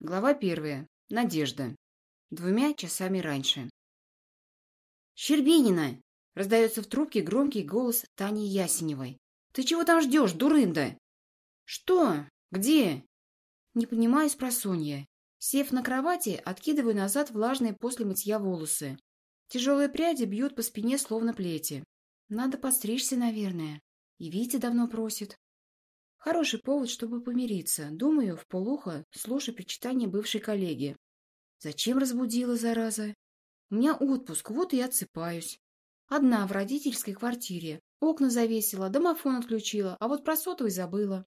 Глава первая. Надежда. Двумя часами раньше. «Щербинина!» — раздается в трубке громкий голос Тани Ясеневой. «Ты чего там ждешь, дурында?» «Что? Где?» Не понимаю спросонья. Сев на кровати, откидываю назад влажные после мытья волосы. Тяжелые пряди бьют по спине, словно плети. Надо подстричься, наверное. И Витя давно просит. Хороший повод, чтобы помириться. Думаю, в полухо, слушая причитание бывшей коллеги. Зачем разбудила, зараза? У меня отпуск, вот и отсыпаюсь. Одна в родительской квартире. Окна завесила, домофон отключила, а вот про сотовый забыла.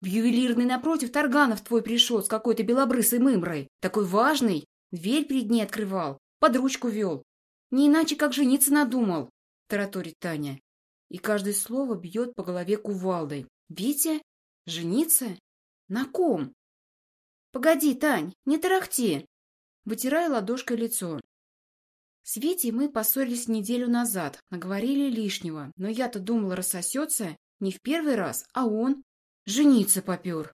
В ювелирный напротив Тарганов твой пришел с какой-то белобрысой мымрой. Такой важный. Дверь перед ней открывал, под ручку вел. Не иначе, как жениться надумал, тараторит Таня. И каждое слово бьет по голове кувалдой. Витя? Жениться? На ком? Погоди, Тань, не тарахти. Вытирая ладошкой лицо. С Витей мы поссорились неделю назад, наговорили лишнего, но я-то думала рассосется не в первый раз, а он. Жениться попер.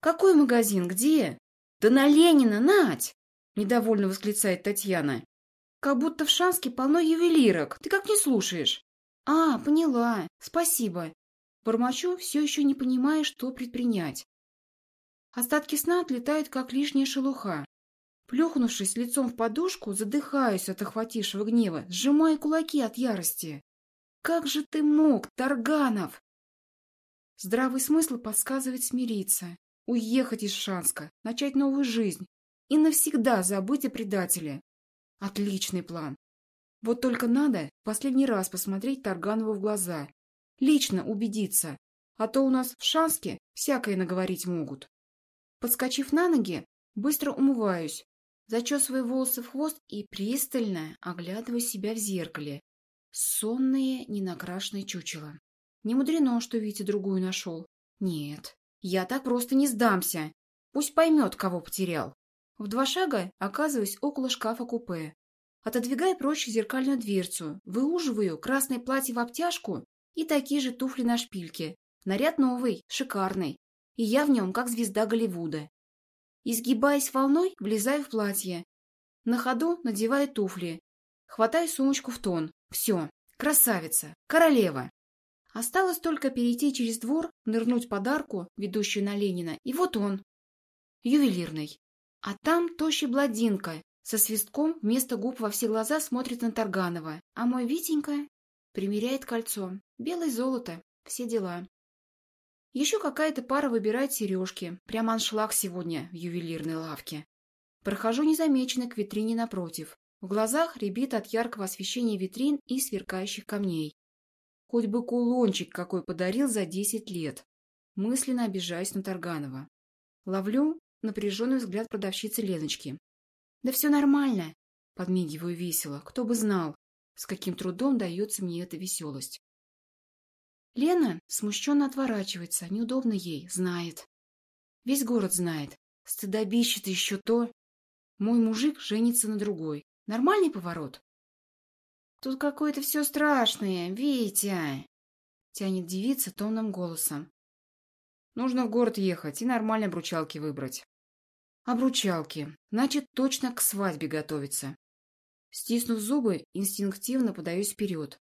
Какой магазин? Где? Да на Ленина, Надь! Недовольно восклицает Татьяна. Как будто в Шанске полно ювелирок. Ты как не слушаешь? А, поняла. Спасибо. Бормочу, все еще не понимая, что предпринять. Остатки сна отлетают, как лишняя шелуха. Плюхнувшись лицом в подушку, задыхаюсь от охватившего гнева, сжимая кулаки от ярости. «Как же ты мог, Тарганов?» Здравый смысл подсказывает смириться, уехать из Шанска, начать новую жизнь и навсегда забыть о предателе. Отличный план. Вот только надо последний раз посмотреть Тарганову в глаза Лично убедиться, а то у нас в Шанске всякое наговорить могут. Подскочив на ноги, быстро умываюсь, зачесываю волосы в хвост и пристально оглядываю себя в зеркале. Сонные, ненакрашенные чучело. Не мудрено, что Витя другую нашел. Нет, я так просто не сдамся. Пусть поймет, кого потерял. В два шага оказываюсь около шкафа-купе. Отодвигая прочь зеркальную дверцу, выуживаю красное платье в обтяжку и такие же туфли на шпильке. Наряд новый, шикарный. И я в нем, как звезда Голливуда. Изгибаясь волной, влезаю в платье. На ходу надеваю туфли. Хватаю сумочку в тон. Все, красавица, королева. Осталось только перейти через двор, нырнуть под арку, ведущую на Ленина, и вот он. Ювелирный. А там тощий бладинка, со свистком вместо губ во все глаза смотрит на Тарганова, а мой Витенька примеряет кольцо. Белое золото, все дела. Еще какая-то пара выбирает сережки. Прямо аншлаг сегодня в ювелирной лавке. Прохожу незамеченно к витрине напротив. В глазах рябит от яркого освещения витрин и сверкающих камней. Хоть бы кулончик какой подарил за десять лет. Мысленно обижаюсь на Тарганова. Ловлю напряженный взгляд продавщицы Леночки. «Да все нормально!» Подмигиваю весело. Кто бы знал, с каким трудом дается мне эта веселость. Лена смущенно отворачивается, неудобно ей, знает. Весь город знает. Стыдобище-то еще то. Мой мужик женится на другой. Нормальный поворот? Тут какое-то все страшное, Витя, тянет девица тонным голосом. Нужно в город ехать и нормально обручалки выбрать. Обручалки. Значит, точно к свадьбе готовиться. Стиснув зубы, инстинктивно подаюсь вперед.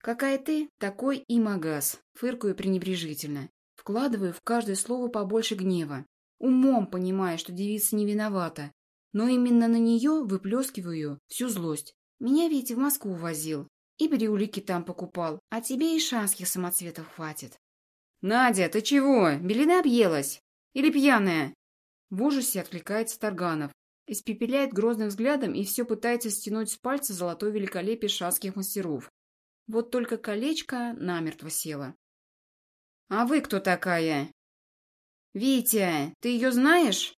«Какая ты, такой и магаз», — фыркаю пренебрежительно. Вкладываю в каждое слово побольше гнева. Умом понимаю, что девица не виновата. Но именно на нее выплескиваю всю злость. Меня ведь в Москву возил. И брюлики там покупал. А тебе и шанских самоцветов хватит. «Надя, ты чего? Белина объелась? Или пьяная?» В ужасе откликается Тарганов. Испепеляет грозным взглядом и все пытается стянуть с пальца золотой великолепие шанских мастеров. Вот только колечко намертво село. «А вы кто такая?» «Витя, ты ее знаешь?»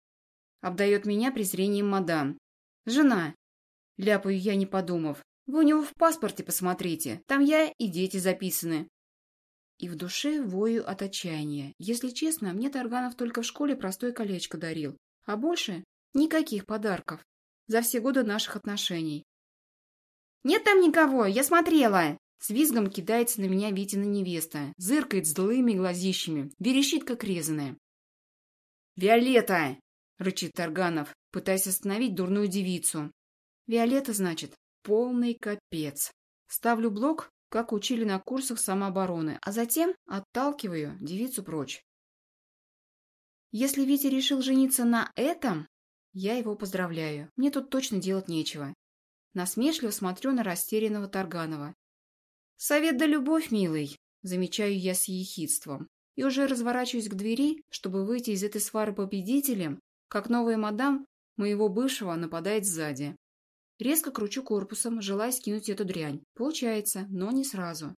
Обдает меня презрением мадам. «Жена». Ляпаю я, не подумав. «Вы у него в паспорте посмотрите. Там я и дети записаны». И в душе вою от отчаяния. Если честно, мне Тарганов только в школе простое колечко дарил. А больше никаких подарков. За все годы наших отношений. «Нет там никого, я смотрела!» С визгом кидается на меня Витина невеста, зыркает злыми глазищами, верещит, как резаная. «Виолетта!» — рычит Тарганов, пытаясь остановить дурную девицу. «Виолетта, значит, полный капец. Ставлю блок, как учили на курсах самообороны, а затем отталкиваю девицу прочь. Если Витя решил жениться на этом, я его поздравляю. Мне тут точно делать нечего. Насмешливо смотрю на растерянного Тарганова. «Совет да любовь, милый!» Замечаю я с ехидством. И уже разворачиваюсь к двери, чтобы выйти из этой свары победителем, как новая мадам моего бывшего нападает сзади. Резко кручу корпусом, желая скинуть эту дрянь. Получается, но не сразу.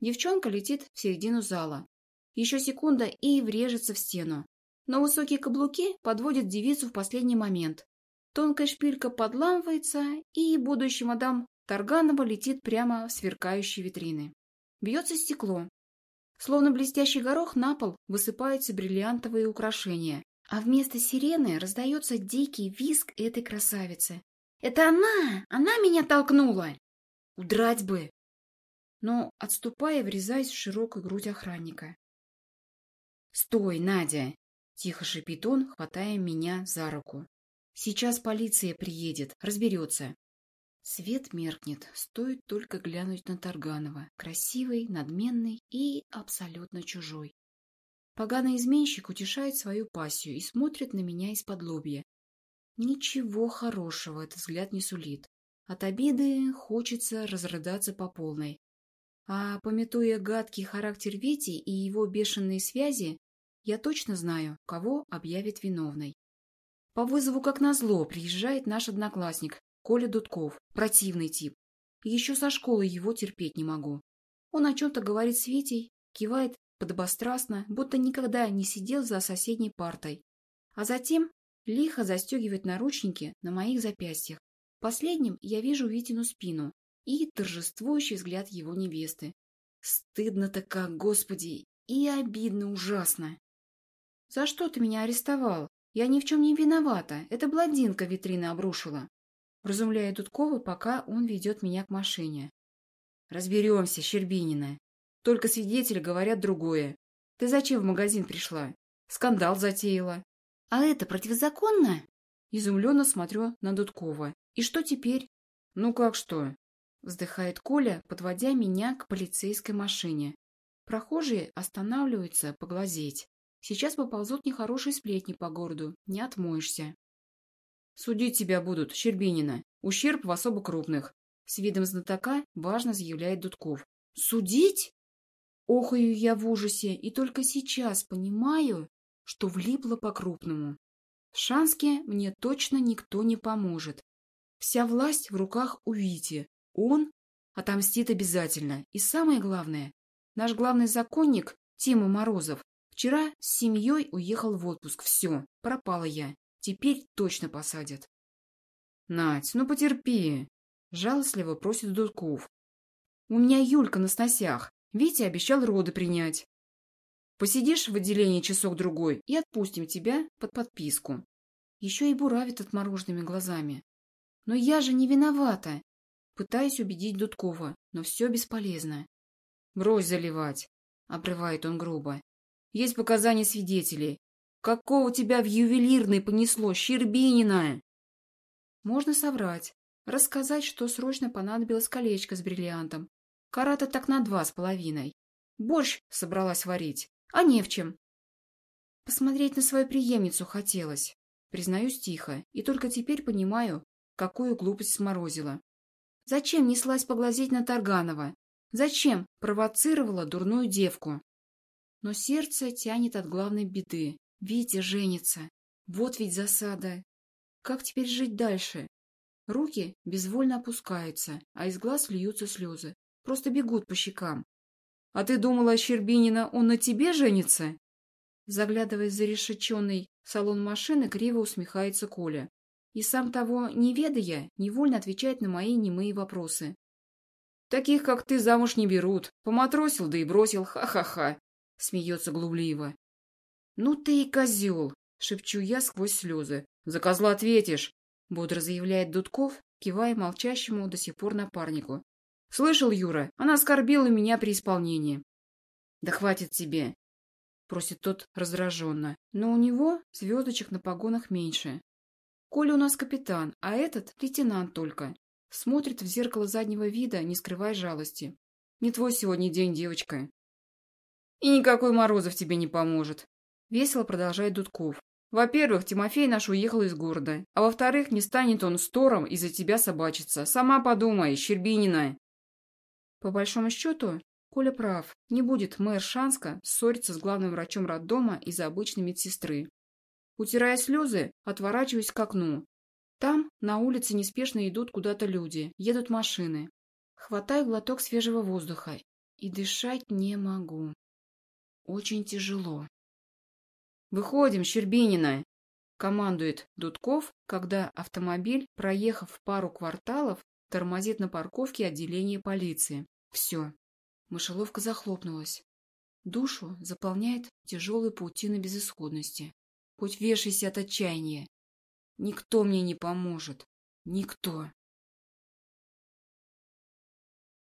Девчонка летит в середину зала. Еще секунда и врежется в стену. Но высокие каблуки подводят девицу в последний момент. Тонкая шпилька подламывается, и будущий мадам Тарганова летит прямо в сверкающие витрины. Бьется стекло. Словно блестящий горох на пол высыпаются бриллиантовые украшения, а вместо сирены раздается дикий визг этой красавицы. «Это она! Она меня толкнула!» «Удрать бы!» Но, отступая, врезаясь в широкую грудь охранника. «Стой, Надя!» — тихо шипит он, хватая меня за руку. «Сейчас полиция приедет, разберется». Свет меркнет, стоит только глянуть на Тарганова, красивый, надменный и абсолютно чужой. Поганый изменщик утешает свою пассию и смотрит на меня из-под лобья. Ничего хорошего этот взгляд не сулит. От обиды хочется разрыдаться по полной. А пометуя гадкий характер Вити и его бешеные связи, я точно знаю, кого объявит виновной. По вызову, как назло, приезжает наш одноклассник, Коля Дудков, противный тип. Еще со школы его терпеть не могу. Он о чем-то говорит с Витей, кивает подобострастно, будто никогда не сидел за соседней партой. А затем лихо застегивает наручники на моих запястьях. Последним я вижу Витину спину и торжествующий взгляд его невесты. Стыдно-то как, господи, и обидно ужасно. «За что ты меня арестовал? Я ни в чем не виновата. Это блондинка витрины обрушила». Разумляет Дудкова, пока он ведет меня к машине. «Разберемся, Щербинина. Только свидетели говорят другое. Ты зачем в магазин пришла? Скандал затеяла». «А это противозаконно?» Изумленно смотрю на Дудкова. «И что теперь?» «Ну как что?» Вздыхает Коля, подводя меня к полицейской машине. Прохожие останавливаются поглазеть. Сейчас поползут нехорошие сплетни по городу, не отмоешься. Судить тебя будут, Щербинина. Ущерб в особо крупных. С видом знатока важно заявляет Дудков. Судить? Охаю я в ужасе и только сейчас понимаю, что влипла по-крупному. В Шанске мне точно никто не поможет. Вся власть в руках у Вити. Он отомстит обязательно. И самое главное, наш главный законник Тима Морозов Вчера с семьей уехал в отпуск. Все, пропала я. Теперь точно посадят. Надь, ну потерпи. Жалостливо просит Дудков. У меня Юлька на сносях. Витя обещал роды принять. Посидишь в отделении часок-другой и отпустим тебя под подписку. Еще и буравит отмороженными глазами. Но я же не виновата. Пытаюсь убедить Дудкова, но все бесполезно. Брось заливать, обрывает он грубо. Есть показания свидетелей. Какого тебя в ювелирный понесло, Щербинина? Можно соврать. Рассказать, что срочно понадобилось колечко с бриллиантом. Карата так на два с половиной. Борщ собралась варить, а не в чем. Посмотреть на свою преемницу хотелось. Признаюсь тихо, и только теперь понимаю, какую глупость сморозила. Зачем неслась поглазеть на Тарганова? Зачем провоцировала дурную девку? Но сердце тянет от главной беды. Витя женится. Вот ведь засада. Как теперь жить дальше? Руки безвольно опускаются, а из глаз льются слезы. Просто бегут по щекам. — А ты думала, Щербинина, он на тебе женится? Заглядывая за решеченный салон машины, криво усмехается Коля. И сам того не ведая, невольно отвечает на мои немые вопросы. Таких, как ты, замуж не берут. Поматросил, да и бросил. Ха-ха-ха смеется глубливо. «Ну ты и козел!» — шепчу я сквозь слезы. «За козла ответишь!» — бодро заявляет Дудков, кивая молчащему до сих пор напарнику. «Слышал, Юра, она оскорбила меня при исполнении». «Да хватит тебе!» просит тот раздраженно. Но у него звездочек на погонах меньше. Коля у нас капитан, а этот лейтенант только. Смотрит в зеркало заднего вида, не скрывая жалости. Не твой сегодня день, девочка. И никакой Морозов тебе не поможет. Весело продолжает Дудков. Во-первых, Тимофей наш уехал из города. А во-вторых, не станет он стором из-за тебя собачиться. Сама подумай, Щербинина. По большому счету, Коля прав. Не будет мэр Шанска ссориться с главным врачом роддома из-за обычной медсестры. Утирая слезы, отворачиваюсь к окну. Там на улице неспешно идут куда-то люди, едут машины. Хватаю глоток свежего воздуха и дышать не могу. Очень тяжело. «Выходим, Щербинина!» — командует Дудков, когда автомобиль, проехав пару кварталов, тормозит на парковке отделения полиции. Все. Мышеловка захлопнулась. Душу заполняет тяжелая паутина безысходности. Хоть вешайся от отчаяния. Никто мне не поможет. Никто.